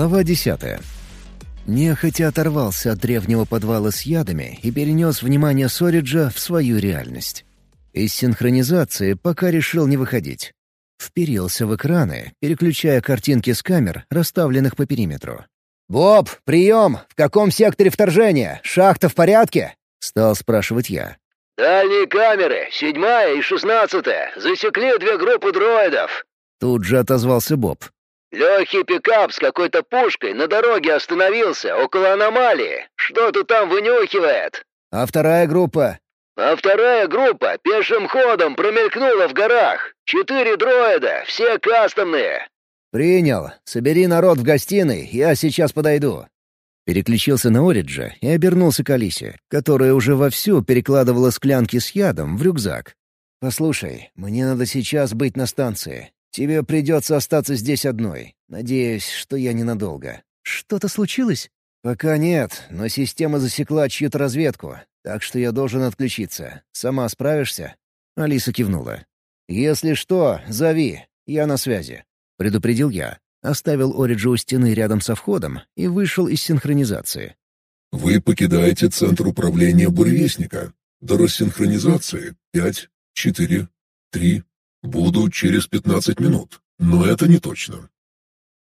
Глава десятая. Нехотя оторвался от древнего подвала с ядами и перенес внимание Сориджа в свою реальность. Из синхронизации пока решил не выходить. Вперился в экраны, переключая картинки с камер, расставленных по периметру. «Боб, прием! В каком секторе вторжения? Шахта в порядке?» — стал спрашивать я. «Дальние камеры, седьмая и шестнадцатая, засекли две группы дроидов!» Тут же отозвался Боб. «Легкий пикап с какой-то пушкой на дороге остановился, около аномалии. Что-то там вынюхивает». «А вторая группа?» «А вторая группа пешим ходом промелькнула в горах. Четыре дроида, все кастомные». «Принял. Собери народ в гостиной, я сейчас подойду». Переключился на Ориджа и обернулся к Алисе, которая уже вовсю перекладывала склянки с ядом в рюкзак. «Послушай, мне надо сейчас быть на станции. Тебе придется остаться здесь одной. Надеюсь, что я ненадолго». «Что-то случилось?» «Пока нет, но система засекла чью-то разведку, так что я должен отключиться. Сама справишься?» Алиса кивнула. «Если что, зови. Я на связи», — предупредил я. Оставил Ориджа у стены рядом со входом и вышел из синхронизации. «Вы покидаете центр управления буревестника. До рассинхронизации — пять, четыре, три. Буду через пятнадцать минут, но это не точно».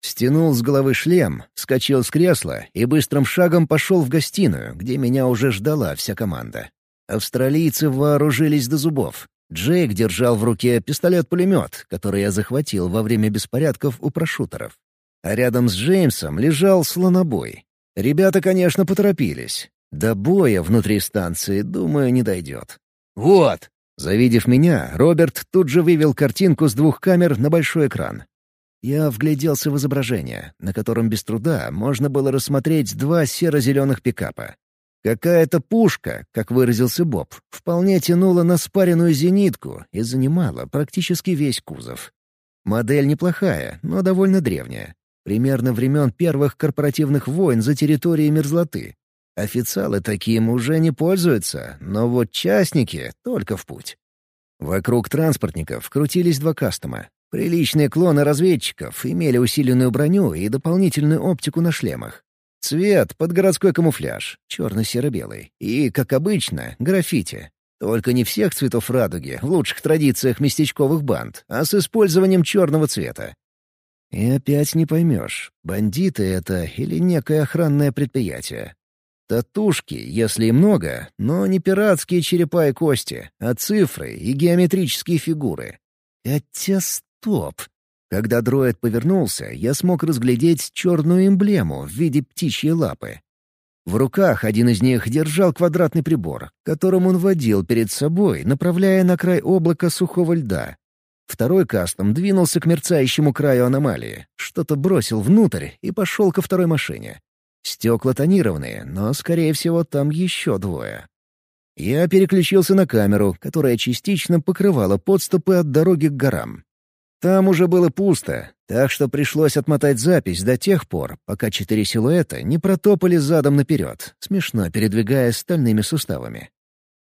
Стянул с головы шлем, вскочил с кресла и быстрым шагом пошел в гостиную, где меня уже ждала вся команда. Австралийцы вооружились до зубов. Джейк держал в руке пистолет-пулемет, который я захватил во время беспорядков у прошутеров. А рядом с Джеймсом лежал слонобой. Ребята, конечно, поторопились. До боя внутри станции, думаю, не дойдет. «Вот!» Завидев меня, Роберт тут же вывел картинку с двух камер на большой экран. Я вгляделся в изображение, на котором без труда можно было рассмотреть два серо-зеленых пикапа. Какая-то пушка, как выразился Боб, вполне тянула на спаренную зенитку и занимала практически весь кузов. Модель неплохая, но довольно древняя. Примерно времен первых корпоративных войн за территорией мерзлоты. Официалы таким уже не пользуются, но вот частники — только в путь. Вокруг транспортников крутились два кастома. Приличные клоны разведчиков имели усиленную броню и дополнительную оптику на шлемах. Цвет под городской камуфляж, черно-серо-белый. И, как обычно, граффити. Только не всех цветов радуги, в лучших традициях местечковых банд, а с использованием черного цвета. И опять не поймешь, бандиты это или некое охранное предприятие. Татушки, если и много, но не пиратские черепа и кости, а цифры и геометрические фигуры. Хотя стоп. Когда дроид повернулся, я смог разглядеть черную эмблему в виде птичьей лапы. В руках один из них держал квадратный прибор, которым он водил перед собой, направляя на край облака сухого льда. Второй кастом двинулся к мерцающему краю аномалии, что-то бросил внутрь и пошел ко второй машине. Стекла тонированные, но, скорее всего, там еще двое. Я переключился на камеру, которая частично покрывала подступы от дороги к горам. Там уже было пусто, так что пришлось отмотать запись до тех пор, пока четыре силуэта не протопали задом наперед, смешно передвигая стальными суставами.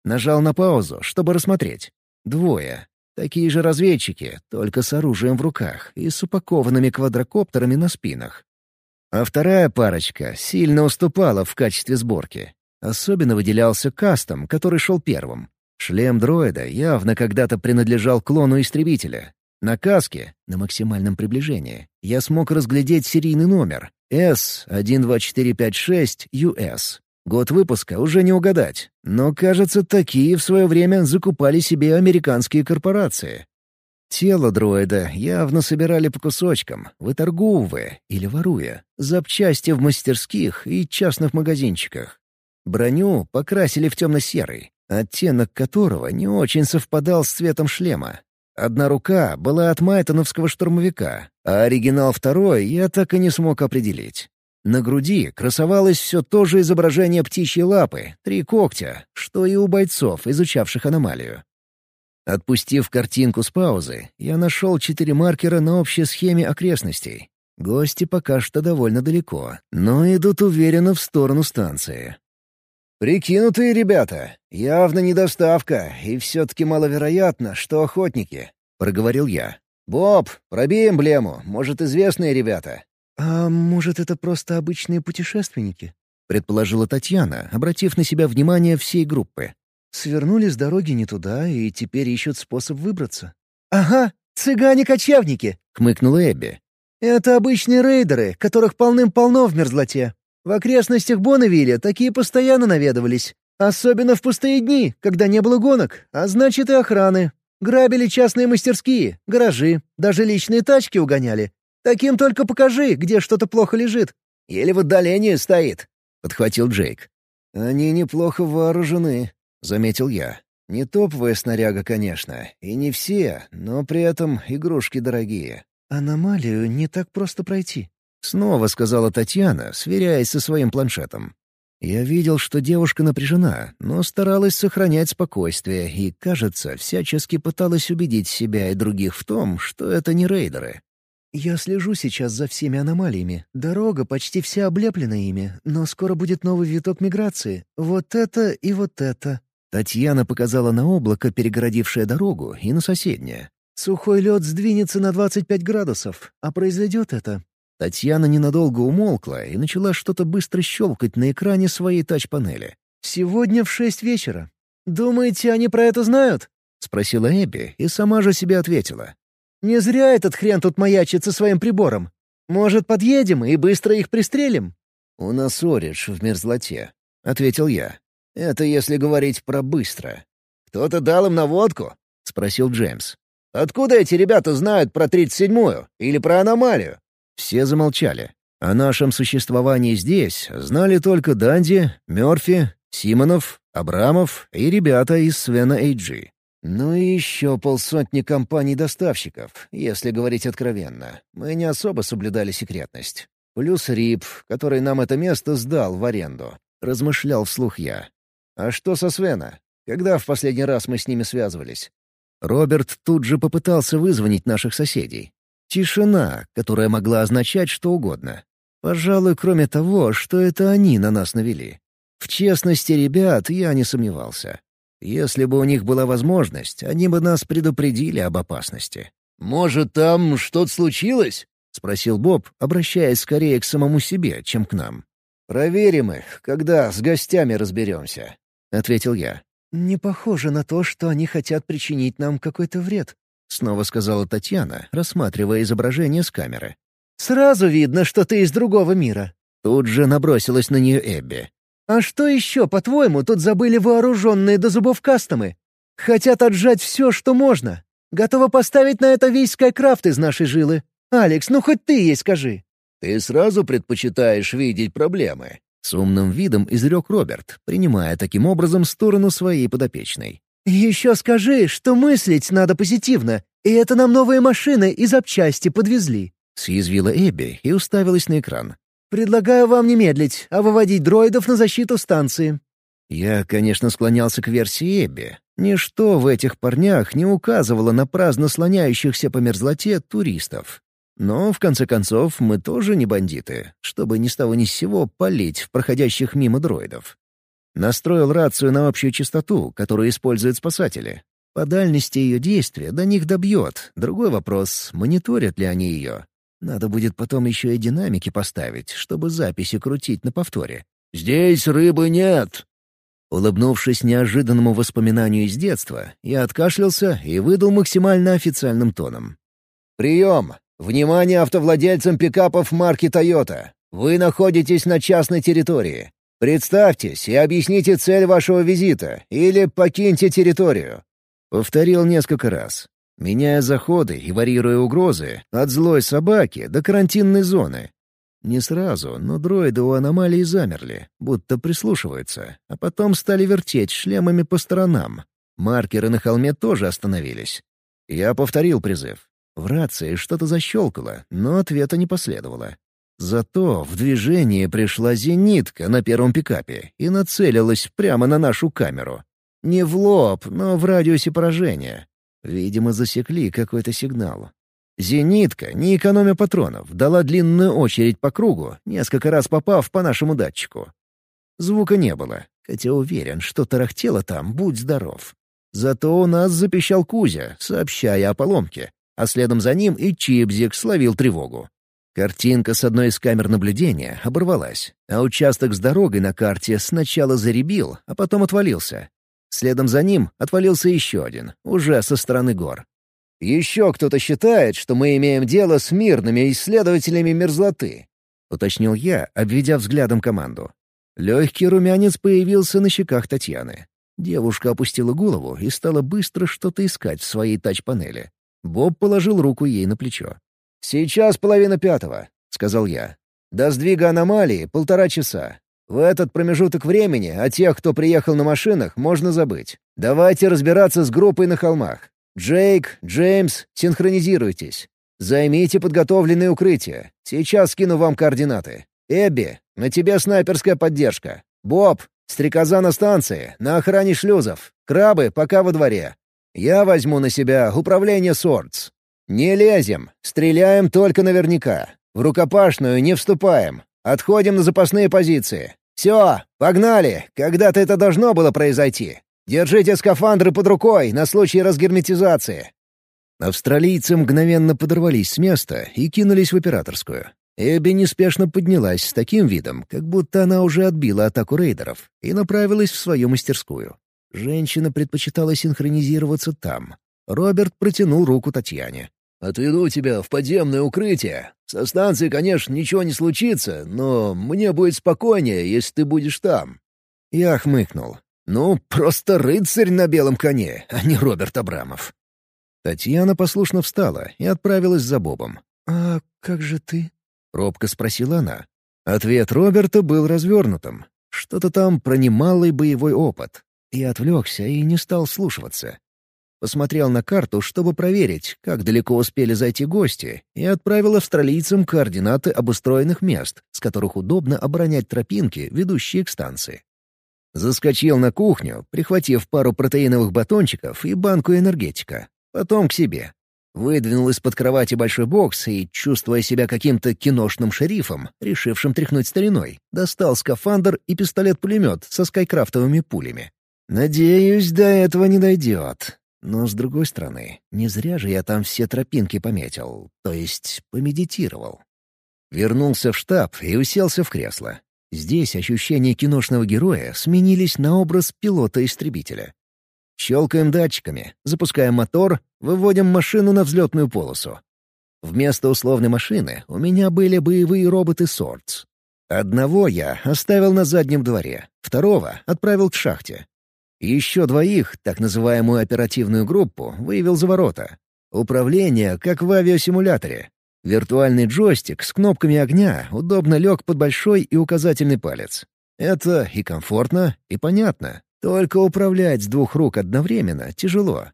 Нажал на паузу, чтобы рассмотреть. Двое. Такие же разведчики, только с оружием в руках и с упакованными квадрокоптерами на спинах. А вторая парочка сильно уступала в качестве сборки. Особенно выделялся кастом, который шел первым. Шлем дроида явно когда-то принадлежал клону истребителя, на каске, на максимальном приближении, я смог разглядеть серийный номер S12456US. Год выпуска уже не угадать, но, кажется, такие в свое время закупали себе американские корпорации. Тело дроида явно собирали по кусочкам, выторговывая или воруя, запчасти в мастерских и частных магазинчиках. Броню покрасили в темно-серый, оттенок которого не очень совпадал с цветом шлема, Одна рука была от майтоновского штурмовика, а оригинал второй я так и не смог определить. На груди красовалось все то же изображение птичьей лапы, три когтя, что и у бойцов, изучавших аномалию. Отпустив картинку с паузы, я нашел четыре маркера на общей схеме окрестностей. Гости пока что довольно далеко, но идут уверенно в сторону станции. «Прикинутые ребята. Явно недоставка, и все-таки маловероятно, что охотники», — проговорил я. «Боб, пробей эмблему, может, известные ребята». «А может, это просто обычные путешественники?» — предположила Татьяна, обратив на себя внимание всей группы. «Свернули с дороги не туда и теперь ищут способ выбраться». «Ага, цыгане-кочевники!» — хмыкнула Эбби. «Это обычные рейдеры, которых полным-полно в мерзлоте. В окрестностях Бонневилля такие постоянно наведывались. Особенно в пустые дни, когда не было гонок, а значит и охраны. Грабили частные мастерские, гаражи, даже личные тачки угоняли. Таким только покажи, где что-то плохо лежит. Еле в отдалении стоит», — подхватил Джейк. «Они неплохо вооружены», — заметил я. «Не топовая снаряга, конечно, и не все, но при этом игрушки дорогие. Аномалию не так просто пройти», — снова сказала Татьяна, сверяясь со своим планшетом. Я видел, что девушка напряжена, но старалась сохранять спокойствие и, кажется, всячески пыталась убедить себя и других в том, что это не рейдеры. «Я слежу сейчас за всеми аномалиями. Дорога почти вся облеплена ими, но скоро будет новый виток миграции. Вот это и вот это». Татьяна показала на облако, перегородившее дорогу, и на соседнее. «Сухой лед сдвинется на 25 градусов, а произойдет это...» Татьяна ненадолго умолкла и начала что-то быстро щелкать на экране своей тач-панели. «Сегодня в шесть вечера. Думаете, они про это знают?» — спросила Эбби и сама же себе ответила. Не зря этот хрен тут маячит со своим прибором. Может, подъедем и быстро их пристрелим?» «У нас Оридж в мерзлоте», — ответил я. «Это если говорить про быстро». «Кто-то дал им наводку?» — спросил Джеймс. «Откуда эти ребята знают про тридцать седьмую или про аномалию?» Все замолчали. О нашем существовании здесь знали только Данди, Мёрфи, Симонов, Абрамов и ребята из Свена Эйджи. Ну и еще полсотни компаний-доставщиков, если говорить откровенно. Мы не особо соблюдали секретность. Плюс Рип, который нам это место сдал в аренду. Размышлял вслух я. А что со Свена? Когда в последний раз мы с ними связывались? Роберт тут же попытался вызвонить наших соседей. Тишина, которая могла означать что угодно. Пожалуй, кроме того, что это они на нас навели. В честности ребят я не сомневался. Если бы у них была возможность, они бы нас предупредили об опасности. «Может, там что-то случилось?» — спросил Боб, обращаясь скорее к самому себе, чем к нам. «Проверим их, когда с гостями разберемся», — ответил я. «Не похоже на то, что они хотят причинить нам какой-то вред», — снова сказала Татьяна, рассматривая изображение с камеры. «Сразу видно, что ты из другого мира». Тут же набросилась на нее Эбби. А что еще, по-твоему, тут забыли вооруженные до зубов кастомы? Хотят отжать все, что можно. Готовы поставить на это весь Скайкрафт из нашей жилы. Алекс, ну хоть ты ей скажи. Ты сразу предпочитаешь видеть проблемы. С умным видом изрек Роберт, принимая таким образом сторону своей подопечной. «Еще скажи, что мыслить надо позитивно, и это нам новые машины и запчасти подвезли», — съязвила Эбби и уставилась на экран. Предлагаю вам не медлить, а выводить дроидов на защиту станции». Я, конечно, склонялся к версии Эбби. Ничто в этих парнях не указывало на праздно слоняющихся по мерзлоте туристов. Но, в конце концов, мы тоже не бандиты, чтобы ни с того ни с сего палить в проходящих мимо дроидов. Настроил рацию на общую частоту, которую используют спасатели. По дальности ее действия до них добьет. Другой вопрос — мониторят ли они ее. Надо будет потом еще и динамики поставить, чтобы записи крутить на повторе. «Здесь рыбы нет!» Улыбнувшись неожиданному воспоминанию из детства, я откашлялся и выдал максимально официальным тоном. «Прием! Внимание автовладельцам пикапов марки «Тойота». Вы находитесь на частной территории. Представьтесь и объясните цель вашего визита, или покиньте территорию». Повторил несколько раз меняя заходы и варьируя угрозы от злой собаки до карантинной зоны. Не сразу, но дроиды у аномалии замерли, будто прислушиваются, а потом стали вертеть шлемами по сторонам. Маркеры на холме тоже остановились. Я повторил призыв. В рации что-то защелкало, но ответа не последовало. Зато в движение пришла зенитка на первом пикапе и нацелилась прямо на нашу камеру. Не в лоб, но в радиусе поражения. Видимо, засекли какой-то сигнал. Зенитка, не экономя патронов, дала длинную очередь по кругу, несколько раз попав по нашему датчику. Звука не было, хотя уверен, что тарахтело там, будь здоров. Зато у нас запищал Кузя, сообщая о поломке, а следом за ним и Чипзик словил тревогу. Картинка с одной из камер наблюдения оборвалась, а участок с дорогой на карте сначала заребил, а потом отвалился. Следом за ним отвалился еще один, уже со стороны гор. «Еще кто-то считает, что мы имеем дело с мирными исследователями мерзлоты», — уточнил я, обведя взглядом команду. Легкий румянец появился на щеках Татьяны. Девушка опустила голову и стала быстро что-то искать в своей тач-панели. Боб положил руку ей на плечо. «Сейчас половина пятого», — сказал я. «До сдвига аномалии полтора часа. В этот промежуток времени о тех, кто приехал на машинах, можно забыть. Давайте разбираться с группой на холмах. Джейк, Джеймс, синхронизируйтесь. Займите подготовленные укрытия. Сейчас скину вам координаты. Эбби, на тебе снайперская поддержка. Боб, стрекоза на станции, на охране шлюзов. Крабы пока во дворе. Я возьму на себя управление Сордс. Не лезем, стреляем только наверняка. В рукопашную не вступаем. Отходим на запасные позиции. Все, погнали, когда-то это должно было произойти. Держите скафандры под рукой на случай разгерметизации. Австралийцы мгновенно подорвались с места и кинулись в операторскую. Эбби неспешно поднялась с таким видом, как будто она уже отбила атаку рейдеров, и направилась в свою мастерскую. Женщина предпочитала синхронизироваться там. Роберт протянул руку Татьяне. «Отведу тебя в подземное укрытие. Со станции, конечно, ничего не случится, но мне будет спокойнее, если ты будешь там». Я хмыкнул. «Ну, просто рыцарь на белом коне, а не Роберт Абрамов». Татьяна послушно встала и отправилась за Бобом. «А как же ты?» — робко спросила она. Ответ Роберта был развернутым. Что-то там про немалый боевой опыт. И отвлекся и не стал слушаться. Посмотрел на карту, чтобы проверить, как далеко успели зайти гости, и отправил австралийцам координаты обустроенных мест, с которых удобно оборонять тропинки, ведущие к станции. Заскочил на кухню, прихватив пару протеиновых батончиков и банку энергетика. Потом к себе. Выдвинул из-под кровати большой бокс и, чувствуя себя каким-то киношным шерифом, решившим тряхнуть стариной, достал скафандр и пистолет-пулемет со скайкрафтовыми пулями. Надеюсь, до этого не дойдет. Но, с другой стороны, не зря же я там все тропинки пометил, то есть помедитировал. Вернулся в штаб и уселся в кресло. Здесь ощущения киношного героя сменились на образ пилота-истребителя. Щелкаем датчиками, запускаем мотор, выводим машину на взлетную полосу. Вместо условной машины у меня были боевые роботы Сордс. Одного я оставил на заднем дворе, второго отправил к шахте, еще двоих, так называемую оперативную группу, вывел за ворота. Управление, как в авиасимуляторе. Виртуальный джойстик с кнопками огня удобно лег под большой и указательный палец. Это и комфортно, и понятно. Только управлять с двух рук одновременно тяжело.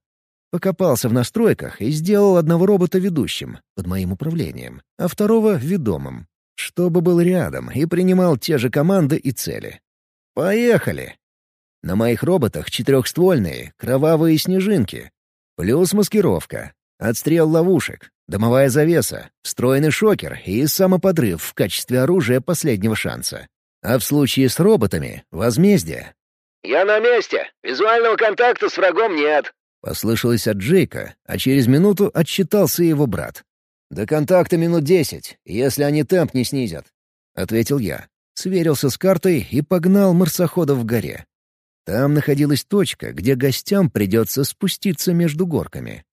Покопался в настройках и сделал одного робота ведущим, под моим управлением, а второго — ведомым, чтобы был рядом и принимал те же команды и цели. «Поехали!» На моих роботах четырехствольные, кровавые снежинки. Плюс маскировка, отстрел ловушек, дымовая завеса, встроенный шокер и самоподрыв в качестве оружия последнего шанса. А в случае с роботами — возмездие. «Я на месте. Визуального контакта с врагом нет», — послышалось от Джейка, а через минуту отчитался его брат. «До контакта минут десять, если они темп не снизят», — ответил я. Сверился с картой и погнал марсохода в горе. Там находилась точка, где гостям придется спуститься между горками.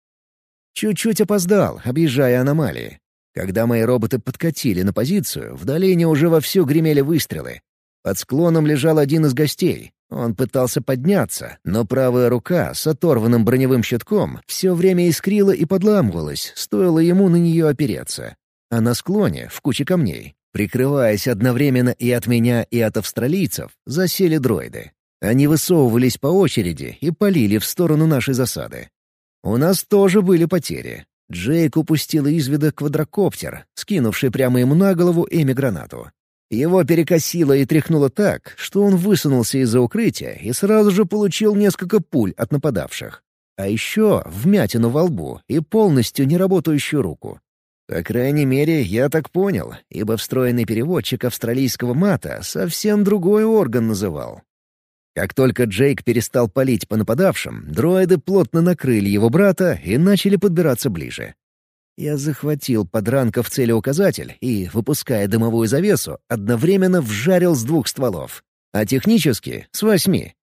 Чуть-чуть опоздал, объезжая аномалии. Когда мои роботы подкатили на позицию, в долине уже вовсю гремели выстрелы. Под склоном лежал один из гостей. Он пытался подняться, но правая рука с оторванным броневым щитком все время искрила и подламывалась, стоило ему на нее опереться. А на склоне, в куче камней, прикрываясь одновременно и от меня, и от австралийцев, засели дроиды. Они высовывались по очереди и полили в сторону нашей засады. У нас тоже были потери. Джейк упустил из вида квадрокоптер, скинувший прямо ему на голову Эми-гранату. Его перекосило и тряхнуло так, что он высунулся из-за укрытия и сразу же получил несколько пуль от нападавших. А еще вмятину во лбу и полностью неработающую руку. По крайней мере, я так понял, ибо встроенный переводчик австралийского мата совсем другой орган называл. Как только Джейк перестал палить по нападавшим, дроиды плотно накрыли его брата и начали подбираться ближе. Я захватил подранков целеуказатель и, выпуская дымовую завесу, одновременно вжарил с двух стволов. А технически — с восьми.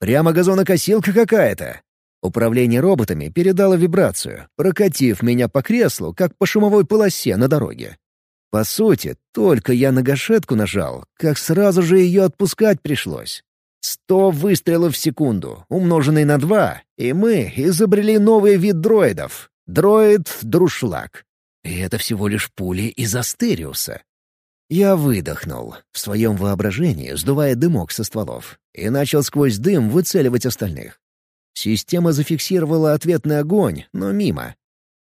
Прямо газонокосилка какая-то. Управление роботами передало вибрацию, прокатив меня по креслу, как по шумовой полосе на дороге. По сути, только я на гашетку нажал, как сразу же ее отпускать пришлось. Сто выстрелов в секунду, умноженный на два, и мы изобрели новый вид дроидов — дроид-друшлаг. И это всего лишь пули из Астериуса. Я выдохнул, в своем воображении сдувая дымок со стволов, и начал сквозь дым выцеливать остальных. Система зафиксировала ответный огонь, но мимо.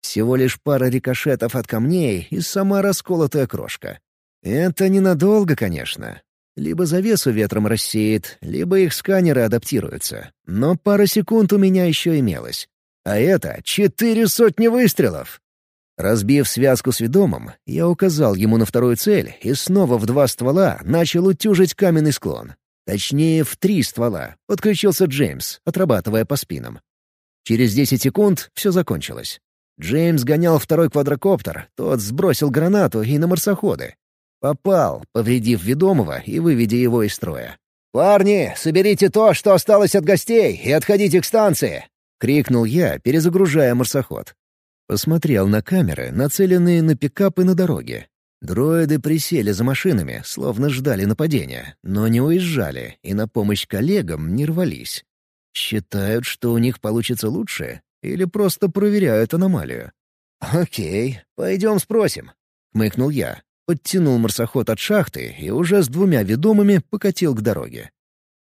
Всего лишь пара рикошетов от камней и сама расколотая крошка. Это ненадолго, конечно. Либо завесу ветром рассеет, либо их сканеры адаптируются. Но пара секунд у меня еще имелось. А это четыре сотни выстрелов! Разбив связку с ведомым, я указал ему на вторую цель и снова в два ствола начал утюжить каменный склон. Точнее, в три ствола. Подключился Джеймс, отрабатывая по спинам. Через десять секунд все закончилось. Джеймс гонял второй квадрокоптер, тот сбросил гранату и на марсоходы. Попал, повредив ведомого и выведя его из строя. «Парни, соберите то, что осталось от гостей, и отходите к станции!» — крикнул я, перезагружая марсоход. Посмотрел на камеры, нацеленные на пикапы на дороге. Дроиды присели за машинами, словно ждали нападения, но не уезжали и на помощь коллегам не рвались. Считают, что у них получится лучше, или просто проверяют аномалию? «Окей, пойдем спросим», — хмыкнул я. Подтянул марсоход от шахты и уже с двумя ведомыми покатил к дороге.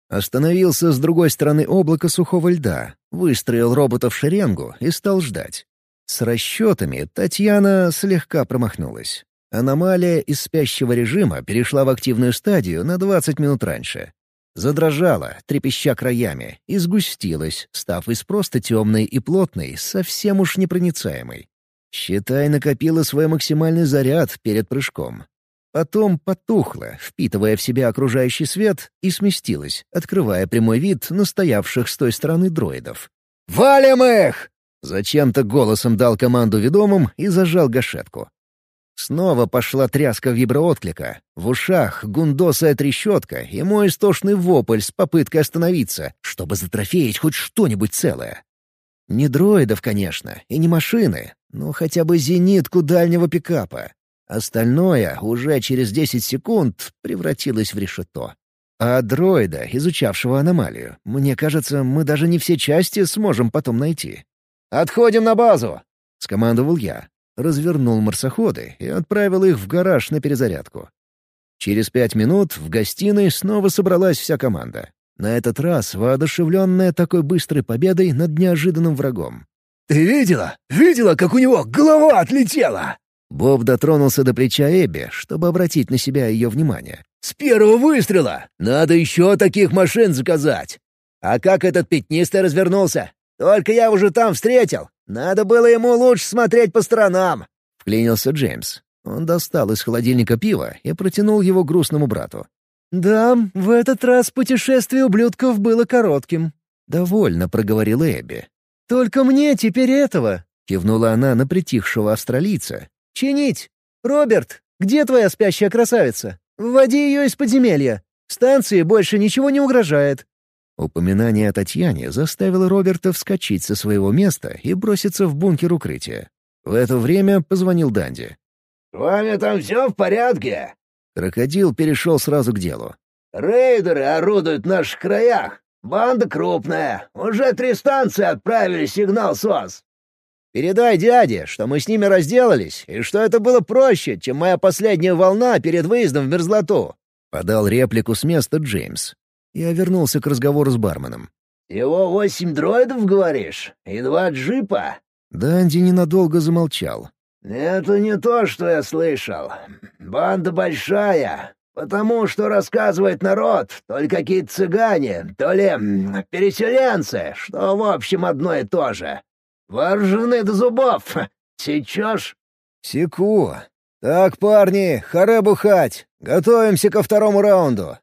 Остановился с другой стороны облака сухого льда, выстроил робота в шеренгу и стал ждать. С расчетами Татьяна слегка промахнулась. Аномалия из спящего режима перешла в активную стадию на 20 минут раньше. Задрожала, трепеща краями, и сгустилась, став из просто темной и плотной, совсем уж непроницаемой. Считай, накопила свой максимальный заряд перед прыжком. Потом потухла, впитывая в себя окружающий свет, и сместилась, открывая прямой вид настоявших с той стороны дроидов. «Валим их!» Зачем-то голосом дал команду ведомым и зажал гашетку. Снова пошла тряска виброотклика. В ушах гундосая трещотка и мой истошный вопль с попыткой остановиться, чтобы затрофеять хоть что-нибудь целое. Не дроидов, конечно, и не машины, но хотя бы зенитку дальнего пикапа. Остальное уже через 10 секунд превратилось в решето. А дроида, изучавшего аномалию, мне кажется, мы даже не все части сможем потом найти. «Отходим на базу!» — скомандовал я развернул марсоходы и отправил их в гараж на перезарядку. Через пять минут в гостиной снова собралась вся команда. На этот раз воодушевленная такой быстрой победой над неожиданным врагом. «Ты видела? Видела, как у него голова отлетела?» Боб дотронулся до плеча Эбби, чтобы обратить на себя ее внимание. «С первого выстрела! Надо еще таких машин заказать!» «А как этот пятнистый развернулся? Только я уже там встретил! Надо было ему лучше смотреть по сторонам!» — вклинился Джеймс. Он достал из холодильника пиво и протянул его грустному брату. «Да, в этот раз путешествие ублюдков было коротким», — довольно проговорила Эбби. «Только мне теперь этого», — кивнула она на притихшего австралийца. «Чинить! Роберт, где твоя спящая красавица? Вводи ее из подземелья. Станции больше ничего не угрожает. Упоминание о Татьяне заставило Роберта вскочить со своего места и броситься в бункер укрытия. В это время позвонил Данди. «С вами там все в порядке?» Крокодил перешел сразу к делу. «Рейдеры орудуют в наших краях. Банда крупная. Уже три станции отправили сигнал СОС». «Передай дяде, что мы с ними разделались, и что это было проще, чем моя последняя волна перед выездом в мерзлоту», — подал реплику с места Джеймс. Я вернулся к разговору с барменом. «Его восемь дроидов, говоришь? И два джипа?» Данди ненадолго замолчал. «Это не то, что я слышал. Банда большая, потому что рассказывает народ, то ли какие-то цыгане, то ли переселенцы, что в общем одно и то же. Вооружены до зубов. Сечешь?» «Секу. Так, парни, харе бухать. Готовимся ко второму раунду.